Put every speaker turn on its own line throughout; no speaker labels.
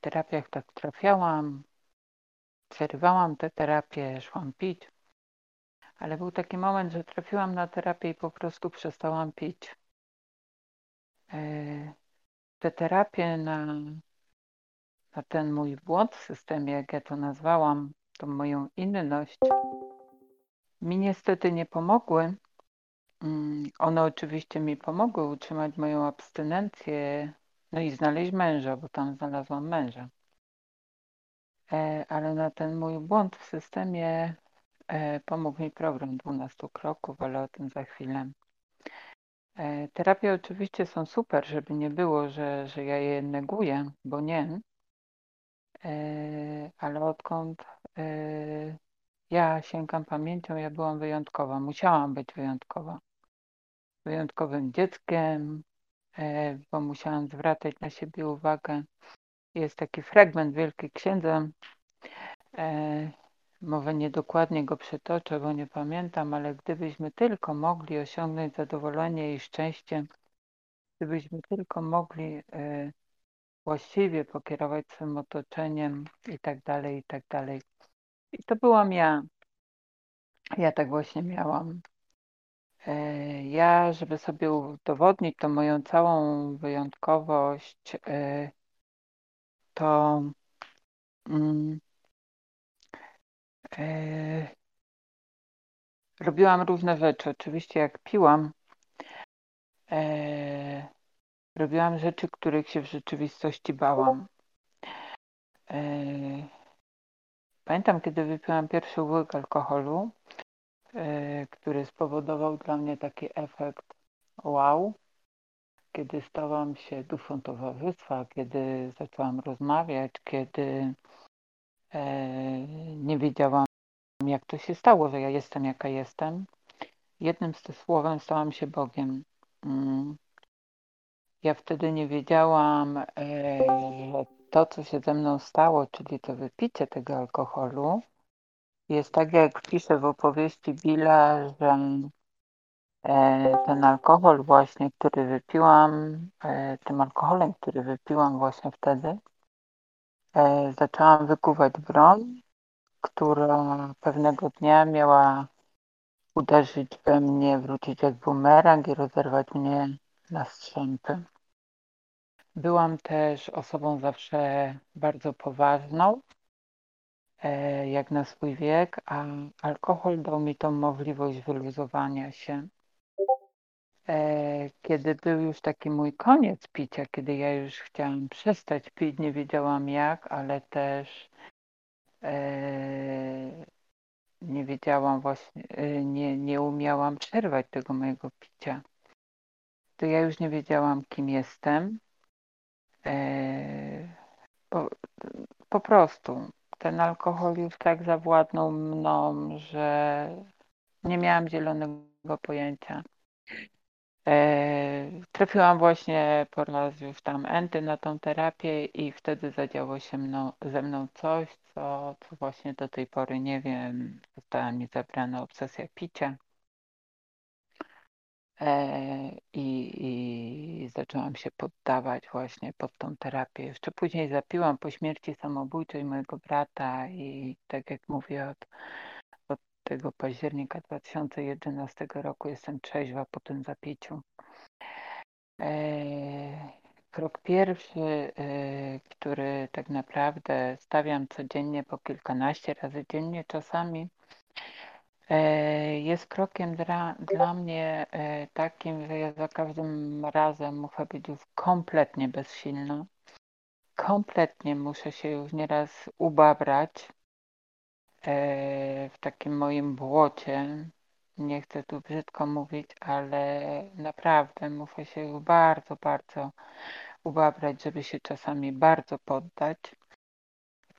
terapiach tak trafiałam, przerywałam tę terapię, szłam pić. Ale był taki moment, że trafiłam na terapię i po prostu przestałam pić. E, te terapie na, na ten mój błąd w systemie, jak ja to nazwałam, tą moją inność, mi niestety nie pomogły. Mm, one oczywiście mi pomogły utrzymać moją abstynencję, no i znaleźć męża, bo tam znalazłam męża. E, ale na ten mój błąd w systemie e, pomógł mi program 12 kroków, ale o tym za chwilę. E, terapie oczywiście są super, żeby nie było, że, że ja je neguję, bo nie. Ale odkąd ja sięgam pamięcią, ja byłam wyjątkowa, musiałam być wyjątkowa. Wyjątkowym dzieckiem, bo musiałam zwracać na siebie uwagę. Jest taki fragment Wielkiej Księdza, E, może niedokładnie go przytoczę, bo nie pamiętam, ale gdybyśmy tylko mogli osiągnąć zadowolenie i szczęście, gdybyśmy tylko mogli e, właściwie pokierować swym otoczeniem i tak dalej, i tak dalej. I to byłam ja. Ja tak właśnie miałam. E, ja, żeby sobie udowodnić tą moją całą wyjątkowość, to mm, E, robiłam różne rzeczy. Oczywiście jak piłam, e, robiłam rzeczy, których się w rzeczywistości bałam. E, pamiętam, kiedy wypiłam pierwszy łyk alkoholu, który spowodował dla mnie taki efekt wow, kiedy stałam się duszą towarzystwa, kiedy zaczęłam rozmawiać, kiedy nie wiedziałam, jak to się stało, że ja jestem jaka jestem. Jednym z tych słowem stałam się Bogiem. Mm. Ja wtedy nie wiedziałam, e, że to, co się ze mną stało, czyli to wypicie tego alkoholu, jest tak, jak pisze w opowieści Billa, że e, ten alkohol właśnie, który wypiłam, e, tym alkoholem, który wypiłam właśnie wtedy, zaczęłam wykuwać broń która pewnego dnia miała uderzyć we mnie, wrócić jak bumerang i rozerwać mnie na strzępy. Byłam też osobą zawsze bardzo poważną, e, jak na swój wiek, a alkohol dał mi tą możliwość wyluzowania się. E, kiedy był już taki mój koniec picia, kiedy ja już chciałam przestać pić, nie wiedziałam jak, ale też E, nie wiedziałam właśnie, e, nie, nie umiałam przerwać tego mojego picia. To ja już nie wiedziałam, kim jestem. E, po, po prostu ten alkohol już tak zawładnął mną, że nie miałam zielonego pojęcia. E, trafiłam właśnie po raz już tam enty na tą terapię i wtedy zadziało się mną, ze mną coś, co, co właśnie do tej pory nie wiem. Została mi zabrana obsesja picia. E, I, I zaczęłam się poddawać właśnie pod tą terapię. Jeszcze później zapiłam po śmierci samobójczej mojego brata i tak jak mówię, od, od tego października 2011 roku jestem trzeźwa po tym zapiciu. E, krok pierwszy, e, który tak naprawdę stawiam codziennie po kilkanaście razy dziennie czasami, jest krokiem dla, dla mnie takim, że ja za każdym razem muszę być już kompletnie bezsilna. Kompletnie muszę się już nieraz ubabrać w takim moim błocie, nie chcę tu brzydko mówić, ale naprawdę muszę się bardzo, bardzo ubabrać, żeby się czasami bardzo poddać.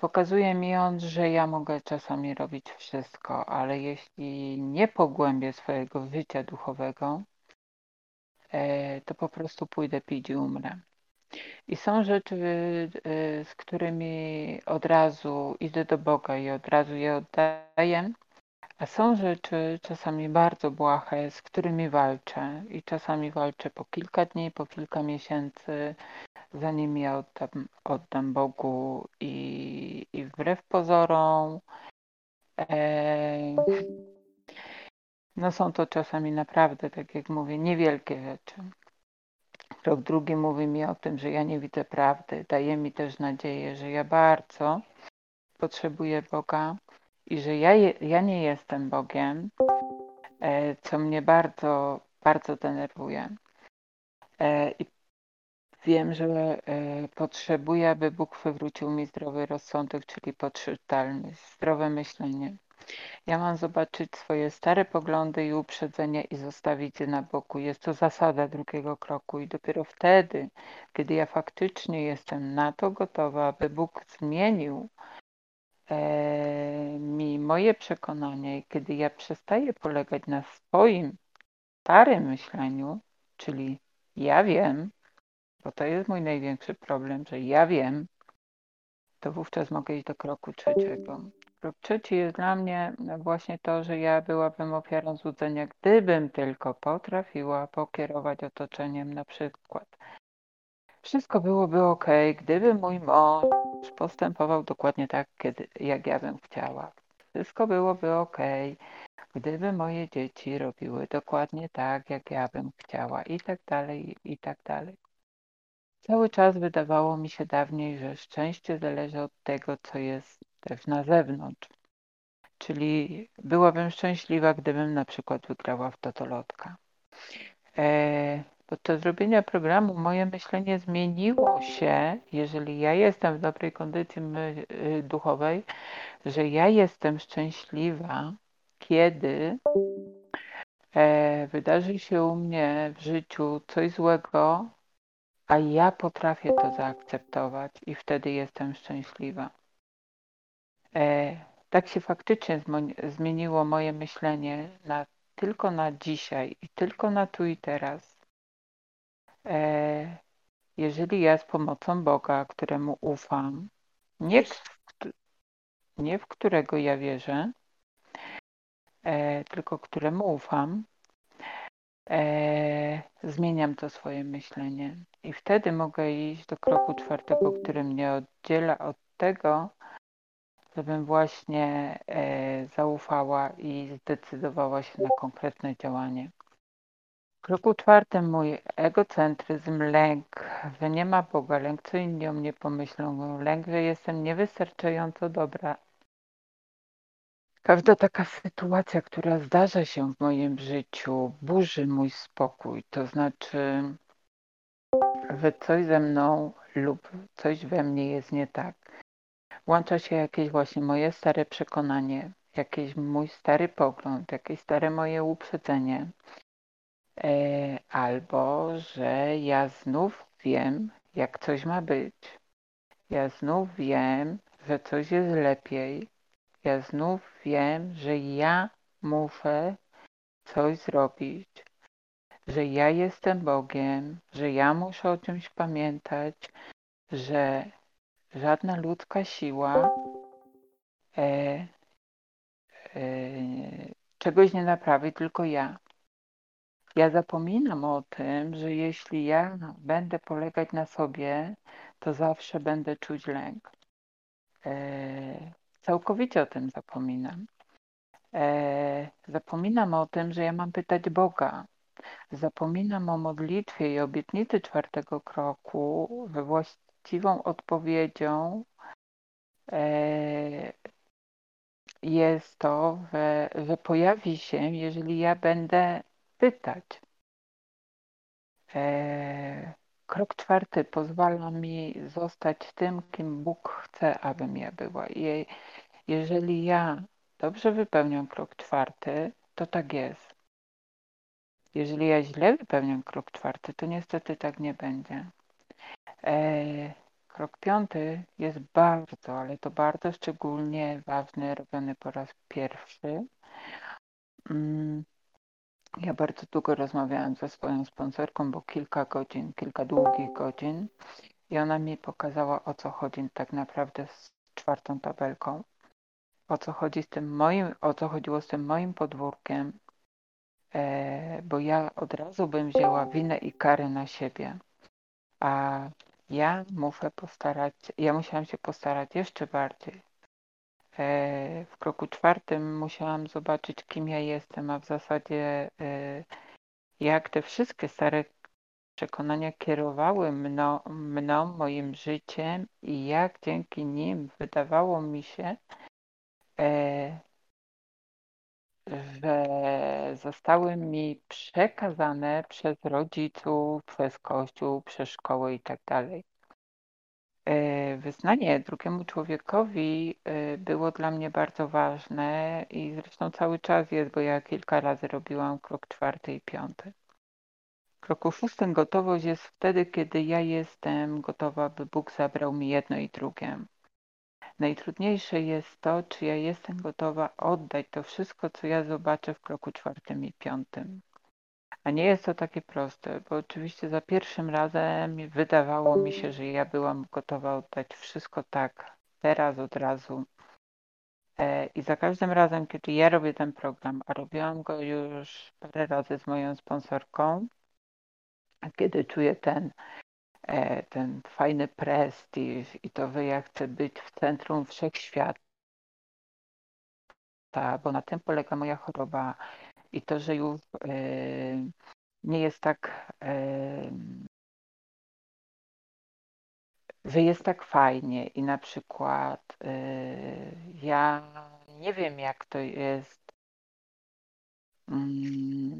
Pokazuje mi on, że ja mogę czasami robić wszystko, ale jeśli nie pogłębię swojego życia duchowego, e, to po prostu pójdę pić i umrę. I są rzeczy, e, z którymi od razu idę do Boga i od razu je oddaję, a są rzeczy czasami bardzo błahe, z którymi walczę i czasami walczę po kilka dni, po kilka miesięcy, zanim ja oddam, oddam Bogu i, i wbrew pozorom. E, no są to czasami naprawdę, tak jak mówię, niewielkie rzeczy. Rok drugi mówi mi o tym, że ja nie widzę prawdy. Daje mi też nadzieję, że ja bardzo potrzebuję Boga i że ja, je, ja nie jestem Bogiem, e, co mnie bardzo, bardzo denerwuje. E, I wiem, że e, potrzebuję, aby Bóg wywrócił mi zdrowy rozsądek, czyli poczytalny, zdrowe myślenie. Ja mam zobaczyć swoje stare poglądy i uprzedzenia i zostawić je na boku. Jest to zasada drugiego kroku i dopiero wtedy, kiedy ja faktycznie jestem na to gotowa, aby Bóg zmienił e, mi moje przekonania i kiedy ja przestaję polegać na swoim starym myśleniu, czyli ja wiem, bo to jest mój największy problem, że ja wiem, to wówczas mogę iść do kroku trzeciego. Krok trzeci jest dla mnie właśnie to, że ja byłabym ofiarą złudzenia, gdybym tylko potrafiła pokierować otoczeniem na przykład. Wszystko byłoby ok, gdyby mój mąż postępował dokładnie tak, kiedy, jak ja bym chciała. Wszystko byłoby ok, gdyby moje dzieci robiły dokładnie tak, jak ja bym chciała i tak dalej, i tak dalej. Cały czas wydawało mi się dawniej, że szczęście zależy od tego, co jest też na zewnątrz. Czyli byłabym szczęśliwa, gdybym na przykład wygrała w totolotka. E, podczas zrobienia programu moje myślenie zmieniło się, jeżeli ja jestem w dobrej kondycji y, duchowej, że ja jestem szczęśliwa, kiedy e, wydarzy się u mnie w życiu coś złego, a ja potrafię to zaakceptować i wtedy jestem szczęśliwa. E, tak się faktycznie zmieniło moje myślenie na, tylko na dzisiaj i tylko na tu i teraz. E, jeżeli ja z pomocą Boga, któremu ufam, nie w, nie w którego ja wierzę, e, tylko któremu ufam, e, zmieniam to swoje myślenie. I wtedy mogę iść do kroku czwartego, który mnie oddziela od tego, żebym właśnie e, zaufała i zdecydowała się na konkretne działanie. W kroku czwartym mój egocentryzm, lęk, że nie ma Boga, lęk, co inni o mnie pomyślą, lęk, że jestem niewystarczająco dobra. Każda taka sytuacja, która zdarza się w moim życiu, burzy mój spokój. To znaczy, że coś ze mną lub coś we mnie jest nie tak. Włącza się jakieś właśnie moje stare przekonanie, jakiś mój stary pogląd, jakieś stare moje uprzedzenie. E, albo, że ja znów wiem, jak coś ma być. Ja znów wiem, że coś jest lepiej. Ja znów wiem, że ja muszę coś zrobić, że ja jestem Bogiem, że ja muszę o czymś pamiętać, że żadna ludzka siła e, e, czegoś nie naprawi, tylko ja. Ja zapominam o tym, że jeśli ja będę polegać na sobie, to zawsze będę czuć lęk. E, całkowicie o tym zapominam. E, zapominam o tym, że ja mam pytać Boga. Zapominam o modlitwie i obietnicy czwartego kroku, we właściwą odpowiedzią e, jest to, że, że pojawi się, jeżeli ja będę pytać. Krok czwarty pozwala mi zostać tym, kim Bóg chce, abym ja była. I jeżeli ja dobrze wypełniam krok czwarty, to tak jest. Jeżeli ja źle wypełniam krok czwarty, to niestety tak nie będzie. E, krok piąty jest bardzo, ale to bardzo szczególnie ważny, robiony po raz pierwszy. Ja bardzo długo rozmawiałam ze swoją sponsorką, bo kilka godzin, kilka długich godzin i ona mi pokazała o co chodzi tak naprawdę z czwartą tabelką. O co chodzi z tym moim, o co chodziło z tym moim podwórkiem, e, bo ja od razu bym wzięła winę i karę na siebie. A ja muszę postarać, ja musiałam się postarać jeszcze bardziej. E, w kroku czwartym musiałam zobaczyć, kim ja jestem, a w zasadzie e, jak te wszystkie stare przekonania kierowały mną, mną, moim życiem i jak dzięki nim wydawało mi się, e, że zostały mi przekazane przez rodziców, przez kościół, przez szkołę i tak wyznanie drugiemu człowiekowi e, było dla mnie bardzo ważne i zresztą cały czas jest, bo ja kilka razy robiłam krok czwarty i piąty. Kroku szóstym gotowość jest wtedy, kiedy ja jestem gotowa, by Bóg zabrał mi jedno i drugie. Najtrudniejsze jest to, czy ja jestem gotowa oddać to wszystko, co ja zobaczę w kroku czwartym i piątym. A nie jest to takie proste, bo oczywiście za pierwszym razem wydawało mi się, że ja byłam gotowa oddać wszystko tak, teraz, od razu. E, I za każdym razem, kiedy ja robię ten program, a robiłam go już parę razy z moją sponsorką, kiedy czuję ten, e, ten fajny prestiż i to, że ja chcę być w centrum wszechświata, bo na tym polega moja choroba, i to, że już e, nie jest tak, e, że jest tak fajnie i na przykład e, ja nie wiem, jak to jest mm,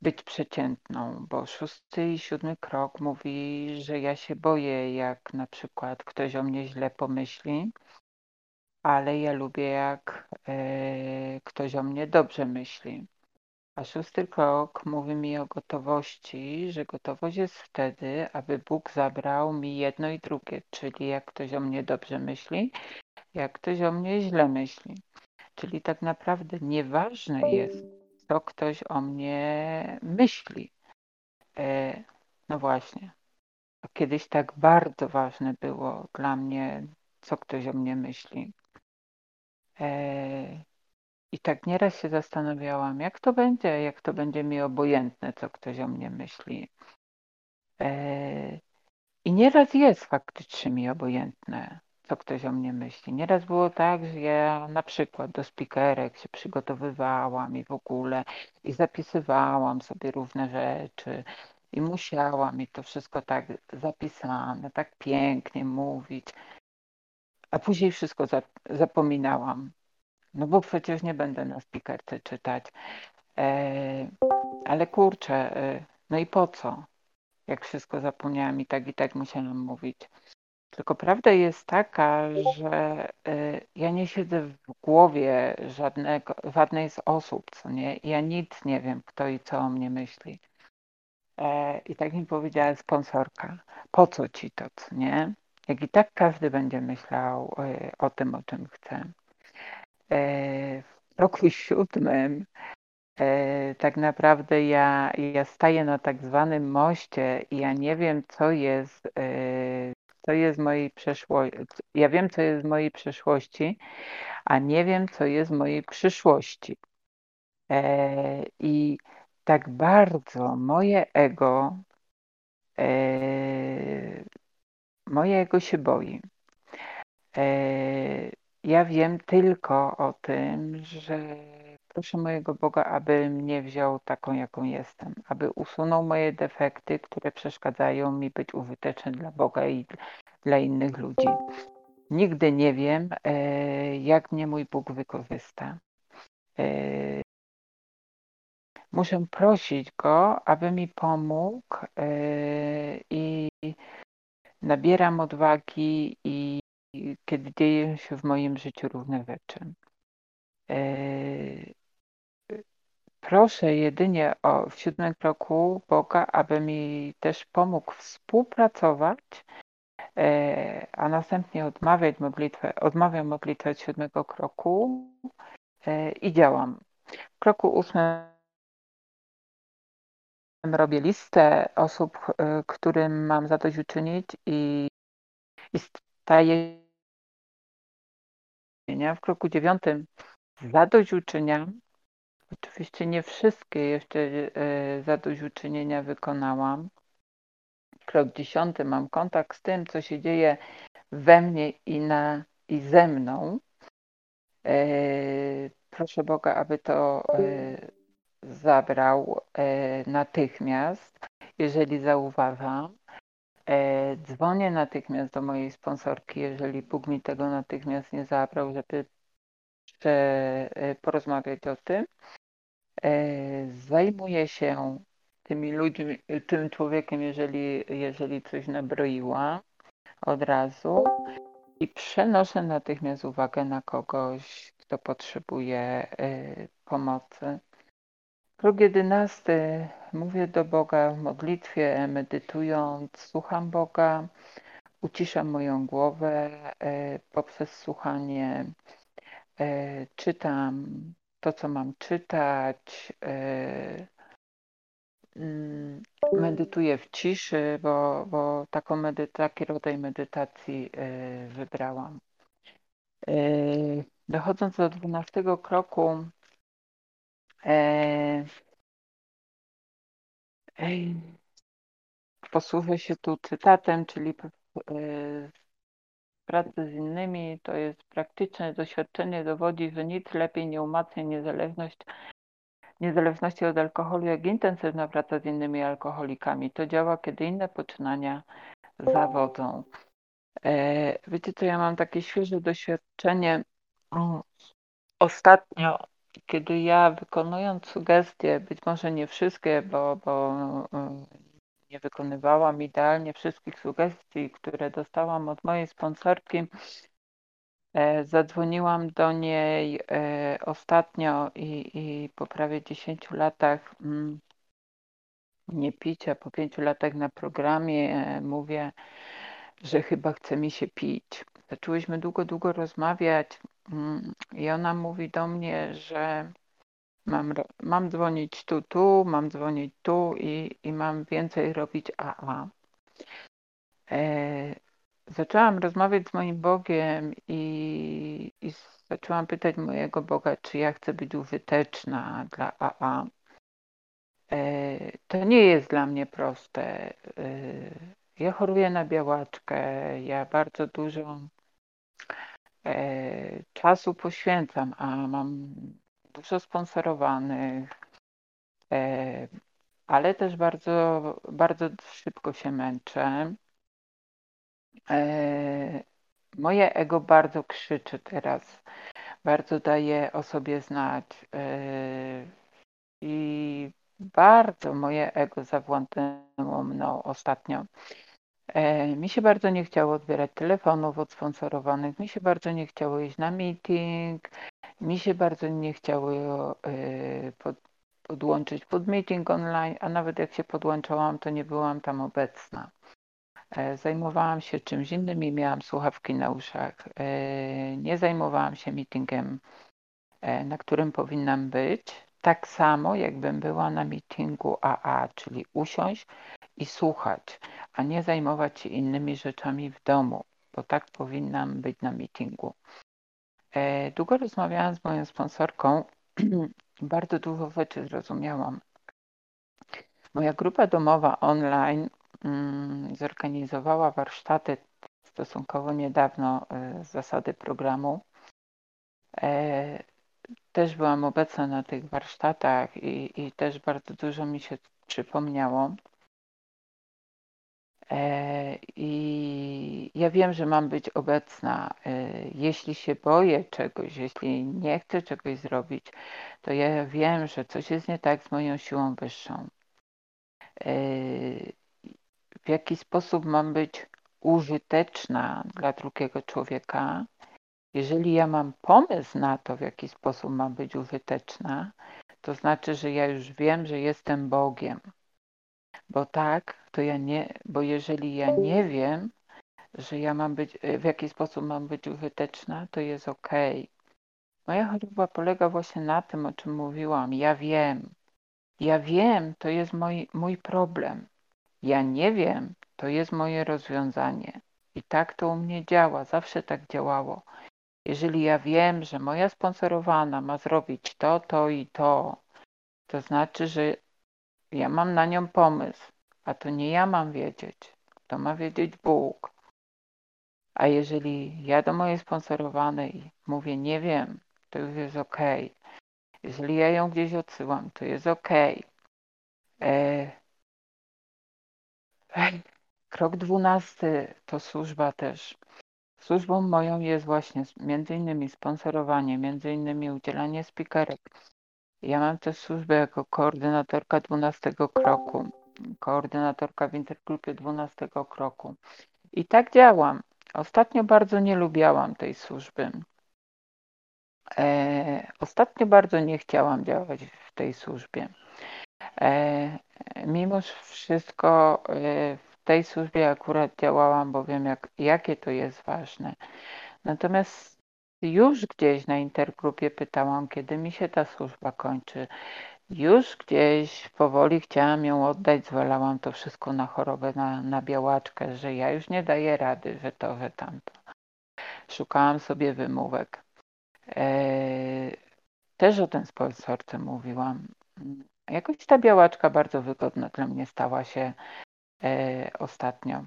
być przeciętną, bo szósty i siódmy krok mówi, że ja się boję, jak na przykład ktoś o mnie źle pomyśli, ale ja lubię, jak ktoś o mnie dobrze myśli. A szósty krok mówi mi o gotowości, że gotowość jest wtedy, aby Bóg zabrał mi jedno i drugie, czyli jak ktoś o mnie dobrze myśli, jak ktoś o mnie źle myśli. Czyli tak naprawdę nieważne jest, co ktoś o mnie myśli. E, no właśnie. Kiedyś tak bardzo ważne było dla mnie, co ktoś o mnie myśli. E, i tak nieraz się zastanawiałam, jak to będzie, jak to będzie mi obojętne, co ktoś o mnie myśli. E, I nieraz jest faktycznie mi obojętne, co ktoś o mnie myśli. Nieraz było tak, że ja na przykład do spikerek się przygotowywałam i w ogóle i zapisywałam sobie różne rzeczy i musiałam mi to wszystko tak zapisane, tak pięknie mówić, a później wszystko zapominałam. No bo przecież nie będę na spikerce czytać. E, ale kurczę, e, no i po co? Jak wszystko zapomniałam i tak i tak musiałam mówić. Tylko prawda jest taka, że e, ja nie siedzę w głowie żadnego, żadnej z osób, co nie? Ja nic nie wiem, kto i co o mnie myśli. I tak mi powiedziała sponsorka, po co ci to, co nie? Jak i tak każdy będzie myślał o tym, o czym chce. E, w roku siódmym e, tak naprawdę ja, ja staję na tak zwanym moście i ja nie wiem, co jest, e, co jest mojej przeszłości. Ja wiem, co jest mojej przeszłości, a nie wiem, co jest mojej przyszłości. I tak bardzo moje ego, moje ego się boi ja wiem tylko o tym, że proszę mojego Boga, aby mnie wziął taką, jaką jestem, aby usunął moje defekty, które przeszkadzają mi być użyteczny dla Boga i dla innych ludzi. Nigdy nie wiem, e, jak mnie mój Bóg wykorzysta. E, muszę prosić Go, aby mi pomógł e, i nabieram odwagi i kiedy dzieją się w moim życiu różne rzeczy. E, proszę jedynie o w siódmym kroku Boga, aby mi też pomógł współpracować, e, a następnie odmawiać modlitwę, odmawiam modlitwę od siódmego kroku e, i działam. W kroku ósmym robię listę osób, którym mam zadośćuczynić i, i staję w kroku dziewiątym zadośćuczyniam. Oczywiście nie wszystkie jeszcze e, zadośćuczynienia wykonałam, Krok dziesiąty, mam kontakt z tym, co się dzieje we mnie i, na, i ze mną. E, proszę Boga, aby to e, zabrał natychmiast, jeżeli zauważam. E, dzwonię natychmiast do mojej sponsorki, jeżeli Bóg mi tego natychmiast nie zabrał, żeby e, porozmawiać o tym. E, zajmuję się tymi ludźmi, tym człowiekiem, jeżeli, jeżeli coś nabroiła od razu i przenoszę natychmiast uwagę na kogoś, kto potrzebuje pomocy. Krok jedenasty. Mówię do Boga w modlitwie, medytując, słucham Boga, uciszam moją głowę e, poprzez słuchanie, e, czytam to, co mam czytać, e, mm, medytuję w ciszy, bo, bo taką taki rodzaj medytacji wybrałam. Dochodząc do dwunastego kroku, Posłużę się tu cytatem, czyli w pracy z innymi to jest praktyczne doświadczenie dowodzi, że nic lepiej nie umacnia niezależność, niezależności od alkoholu, jak intensywna praca z innymi alkoholikami. To działa, kiedy inne poczynania zawodzą. E, wiecie co, ja mam takie świeże doświadczenie. Ostatnio kiedy ja wykonując sugestie, być może nie wszystkie, bo, bo mm, nie wykonywałam idealnie wszystkich sugestii, które dostałam od mojej sponsorki, e, zadzwoniłam do niej e, ostatnio i, i po prawie 10 latach mm, nie picia, po 5 latach na programie e, mówię, że chyba chce mi się pić. Zaczęłyśmy długo, długo rozmawiać i ona mówi do mnie, że mam, mam dzwonić tu, tu, mam dzwonić tu i, i mam więcej robić AA. E, zaczęłam rozmawiać z moim Bogiem i, i zaczęłam pytać mojego Boga, czy ja chcę być użyteczna dla AA. E, to nie jest dla mnie proste. E, ja choruję na białaczkę, ja bardzo dużo czasu poświęcam, a mam dużo sponsorowanych, e, ale też bardzo, bardzo szybko się męczę. E, moje ego bardzo krzyczy teraz, bardzo daje o sobie znać i bardzo moje ego zawładnęło mną ostatnio. E, mi się bardzo nie chciało odbierać telefonów od sponsorowanych, mi się bardzo nie chciało iść na meeting, mi się bardzo nie chciało e, pod, podłączyć pod meeting online, a nawet jak się podłączałam, to nie byłam tam obecna. E, zajmowałam się czymś innym i miałam słuchawki na uszach. Nie zajmowałam się meetingiem, na którym powinnam być. Tak samo, jakbym była na meetingu AA, czyli usiąść i słuchać, a nie zajmować się innymi rzeczami w domu, bo tak powinnam być na meetingu. E, długo rozmawiałam z moją sponsorką, bardzo dużo rzeczy zrozumiałam. Moja grupa domowa online mm, zorganizowała warsztaty stosunkowo niedawno e, z zasady programu. E, też byłam obecna na tych warsztatach i, i też bardzo dużo mi się przypomniało. E, I ja wiem, że mam być obecna. E, jeśli się boję czegoś, jeśli nie chcę czegoś zrobić, to ja wiem, że coś jest nie tak z moją siłą wyższą. E, w jaki sposób mam być użyteczna dla drugiego człowieka, jeżeli ja mam pomysł na to, w jaki sposób mam być użyteczna, to znaczy, że ja już wiem, że jestem Bogiem. Bo tak, to ja nie, bo jeżeli ja nie wiem, że ja mam być, w jaki sposób mam być użyteczna, to jest ok. Moja choroba polega właśnie na tym, o czym mówiłam. Ja wiem. Ja wiem, to jest mój, mój problem. Ja nie wiem, to jest moje rozwiązanie. I tak to u mnie działa, zawsze tak działało. Jeżeli ja wiem, że moja sponsorowana ma zrobić to, to i to, to znaczy, że ja mam na nią pomysł, a to nie ja mam wiedzieć, to ma wiedzieć Bóg. A jeżeli ja do mojej sponsorowanej mówię nie wiem, to już jest ok. Jeżeli ja ją gdzieś odsyłam, to jest ok. E... Krok dwunasty to służba też. Służbą moją jest właśnie między innymi sponsorowanie, między innymi udzielanie spikerek. Ja mam też służbę jako koordynatorka 12 kroku, koordynatorka w intergrupie 12 kroku. I tak działam. Ostatnio bardzo nie lubiałam tej służby. E, ostatnio bardzo nie chciałam działać w tej służbie. E, mimo wszystko e, w tej służbie akurat działałam, bo wiem, jak, jakie to jest ważne. Natomiast już gdzieś na intergrupie pytałam, kiedy mi się ta służba kończy. Już gdzieś powoli chciałam ją oddać, zwalałam to wszystko na chorobę, na, na białaczkę, że ja już nie daję rady, że to, że tamto. Szukałam sobie wymówek. Eee, też o tym sponsorce mówiłam. Jakoś ta białaczka bardzo wygodna dla mnie stała się e, ostatnio.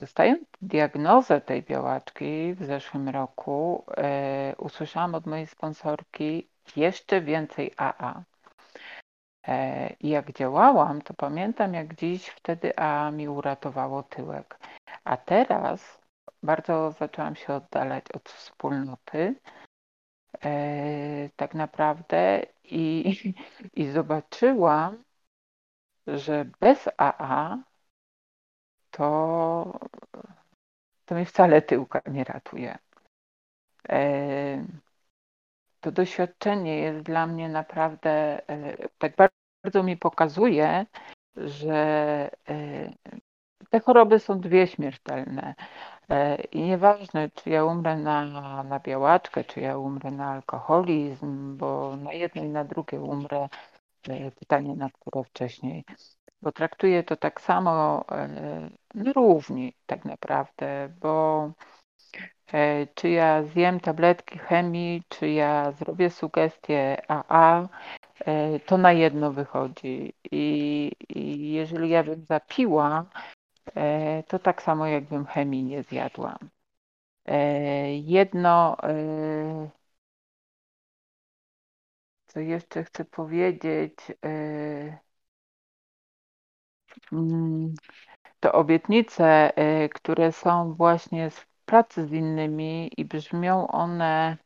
Dostając diagnozę tej białaczki w zeszłym roku, e, usłyszałam od mojej sponsorki jeszcze więcej AA. E, I jak działałam, to pamiętam jak dziś wtedy AA mi uratowało tyłek. A teraz bardzo zaczęłam się oddalać od wspólnoty e, tak naprawdę i, i zobaczyłam, że bez AA to, to mnie wcale tyłka nie ratuje. E, to doświadczenie jest dla mnie naprawdę, e, tak bardzo mi pokazuje, że e, te choroby są dwie śmiertelne. I nieważne, czy ja umrę na, na białaczkę, czy ja umrę na alkoholizm, bo na jedno i na drugie umrę. Pytanie, na które wcześniej bo traktuję to tak samo no równi tak naprawdę, bo e, czy ja zjem tabletki chemii, czy ja zrobię sugestie AA, e, to na jedno wychodzi. I, i jeżeli ja bym zapiła, to tak samo jakbym chemii nie zjadła. Jedno, co jeszcze chcę powiedzieć, Mm, to obietnice, które są właśnie z pracy z innymi i brzmią one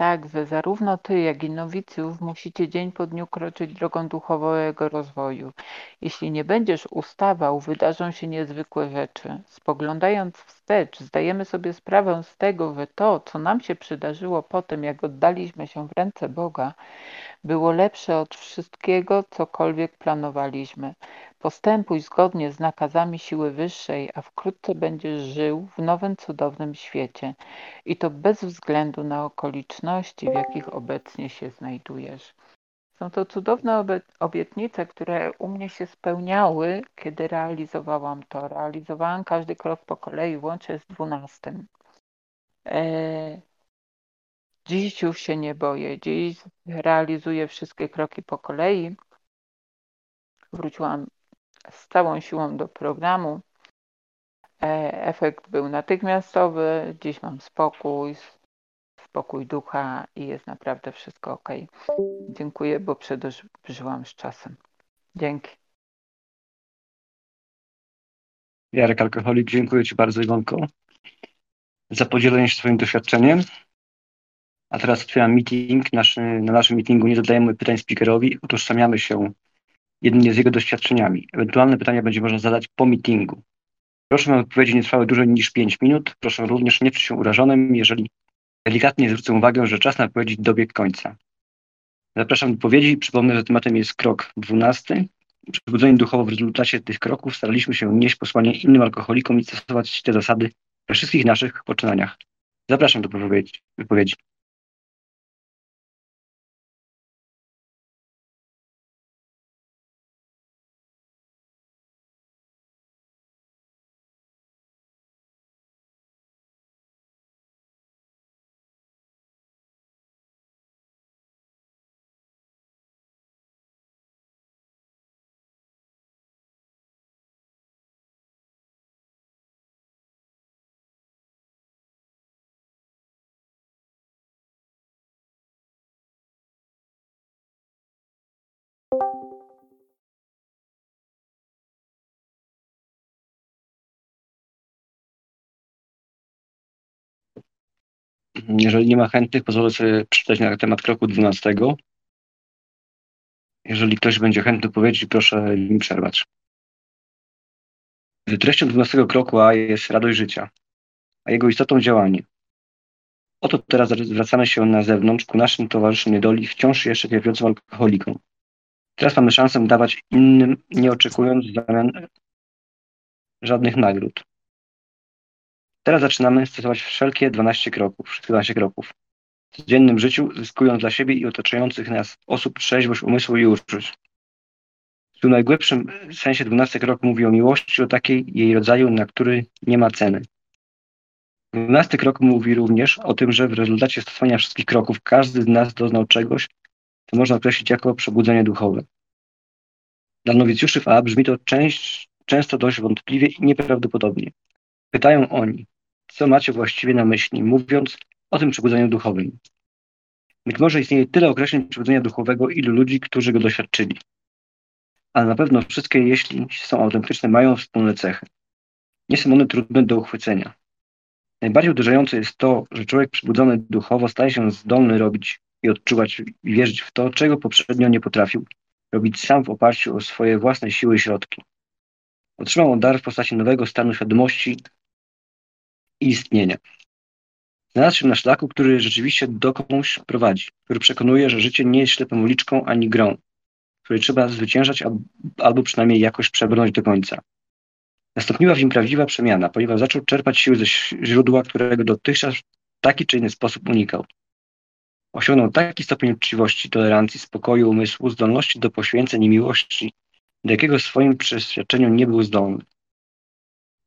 tak, że zarówno ty, jak i nowicjów musicie dzień po dniu kroczyć drogą duchowego rozwoju. Jeśli nie będziesz ustawał, wydarzą się niezwykłe rzeczy. Spoglądając wstecz, zdajemy sobie sprawę z tego, że to, co nam się przydarzyło po tym, jak oddaliśmy się w ręce Boga, było lepsze od wszystkiego, cokolwiek planowaliśmy. Postępuj zgodnie z nakazami siły wyższej, a wkrótce będziesz żył w nowym cudownym świecie. I to bez względu na okoliczności, w jakich obecnie się znajdujesz. Są to cudowne obietnice, które u mnie się spełniały, kiedy realizowałam to. Realizowałam każdy krok po kolei, łącznie z dwunastym. E, dziś już się nie boję. Dziś realizuję wszystkie kroki po kolei. Wróciłam z całą siłą do programu. E, efekt był natychmiastowy. Dziś mam spokój, spokój ducha i jest naprawdę wszystko ok. Dziękuję, bo przedłużyłam z czasem. Dzięki.
Jarek Alkoholik, dziękuję Ci bardzo, Iwonko, za podzielenie się swoim doświadczeniem. A teraz otwieram meeting. Na naszym meetingu nie zadajemy pytań speakerowi, utożsamiamy się jedynie z jego doświadczeniami. Ewentualne pytania będzie można zadać po meetingu. Proszę, aby odpowiedzi nie trwały dłużej niż 5 minut. Proszę również nie czuć się urażonym, jeżeli delikatnie zwrócę uwagę, że czas na odpowiedzi dobiegł końca. Zapraszam do odpowiedzi. Przypomnę, że tematem jest krok 12. Przebudzenie duchowo w rezultacie tych kroków staraliśmy się nieść posłanie innym alkoholikom i stosować te zasady we wszystkich naszych poczynaniach. Zapraszam do wypowiedzi. Jeżeli nie ma chętnych, pozwolę sobie przeczytać na temat kroku 12. Jeżeli ktoś będzie chętny powiedzieć, proszę mi przerwać. Treścią 12 kroku A jest radość życia, a jego istotą działanie. Oto teraz zwracamy się na zewnątrz ku naszym towarzyszom niedoli, wciąż jeszcze cierpiącym alkoholikom. Teraz mamy szansę dawać innym, nie oczekując w zamian żadnych nagród. Teraz zaczynamy stosować wszelkie 12 kroków, 12 kroków. W codziennym życiu zyskując dla siebie i otaczających nas osób trzeźwość umysłu i uczuć. W najgłębszym sensie 12 krok mówi o miłości, o takiej jej rodzaju, na który nie ma ceny. Dwunasty krok mówi również o tym, że w rezultacie stosowania wszystkich kroków każdy z nas doznał czegoś, co można określić jako przebudzenie duchowe. Dla nowicjuszy w A brzmi to część, często dość wątpliwie i nieprawdopodobnie. Pytają oni, co macie właściwie na myśli, mówiąc o tym przebudzeniu duchowym. Być może istnieje tyle określeń przebudzenia duchowego, ilu ludzi, którzy go doświadczyli. Ale na pewno wszystkie, jeśli są autentyczne, mają wspólne cechy. Nie są one trudne do uchwycenia. Najbardziej uderzające jest to, że człowiek przybudzony duchowo staje się zdolny robić i odczuwać i wierzyć w to, czego poprzednio nie potrafił robić sam w oparciu o swoje własne siły i środki. Otrzymał on dar w postaci nowego stanu świadomości i istnienia. Znalazł się na szlaku, który rzeczywiście dokądś prowadzi, który przekonuje, że życie nie jest ślepą uliczką ani grą, której trzeba zwyciężać albo przynajmniej jakoś przebrnąć do końca. Nastąpiła w nim prawdziwa przemiana, ponieważ zaczął czerpać siły ze źródła, którego dotychczas w taki czy inny sposób unikał. Osiągnął taki stopień uczciwości, tolerancji, spokoju umysłu, zdolności do poświęceń i miłości, do jakiego w swoim przeświadczeniu nie był zdolny.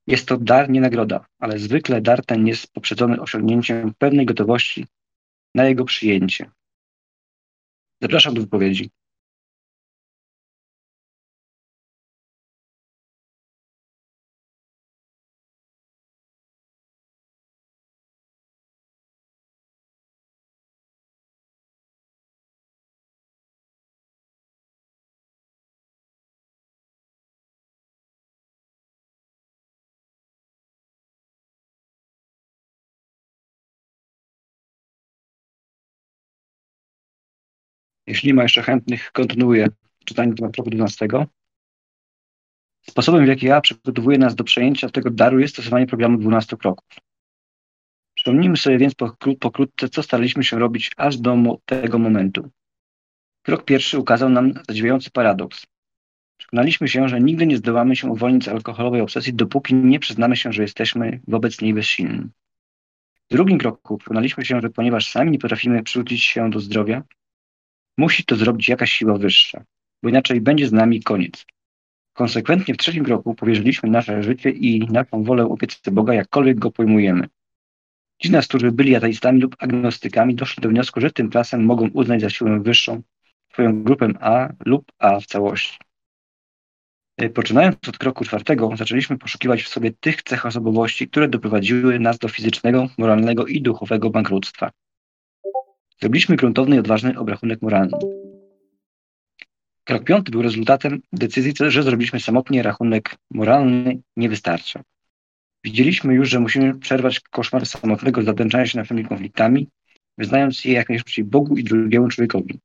Jest to dar, nie nagroda, ale zwykle dar ten jest poprzedzony osiągnięciem pewnej gotowości na jego przyjęcie. Zapraszam do wypowiedzi. Jeśli nie ma jeszcze chętnych, kontynuuję czytanie temat roku 12. Sposobem, w jaki ja przygotowuję nas do przejęcia tego daru jest stosowanie programu 12 kroków. Przypomnijmy sobie więc pokrótce, co staraliśmy się robić aż do tego momentu. Krok pierwszy ukazał nam zadziwiający paradoks. Przekonaliśmy się, że nigdy nie zdołamy się uwolnić z alkoholowej obsesji, dopóki nie przyznamy się, że jesteśmy wobec niej bezsilni. W drugim kroku przekonaliśmy się, że ponieważ sami nie potrafimy przywrócić się do zdrowia, Musi to zrobić jakaś siła wyższa, bo inaczej będzie z nami koniec. Konsekwentnie w trzecim kroku powierzyliśmy nasze życie i naszą wolę opiece Boga, jakkolwiek go pojmujemy. Ci z nas, którzy byli ateistami lub agnostykami, doszli do wniosku, że tymczasem mogą uznać za siłę wyższą swoją grupę A lub A w całości. E, poczynając od kroku czwartego, zaczęliśmy poszukiwać w sobie tych cech osobowości, które doprowadziły nas do fizycznego, moralnego i duchowego bankructwa. Zrobiliśmy gruntowny i odważny obrachunek moralny. Krok piąty był rezultatem decyzji, że zrobiliśmy samotnie rachunek moralny nie wystarcza. Widzieliśmy już, że musimy przerwać koszmar samotnego zadęczania się naszymi konfliktami, wyznając je jak najszybciej Bogu i drugiemu człowiekowi.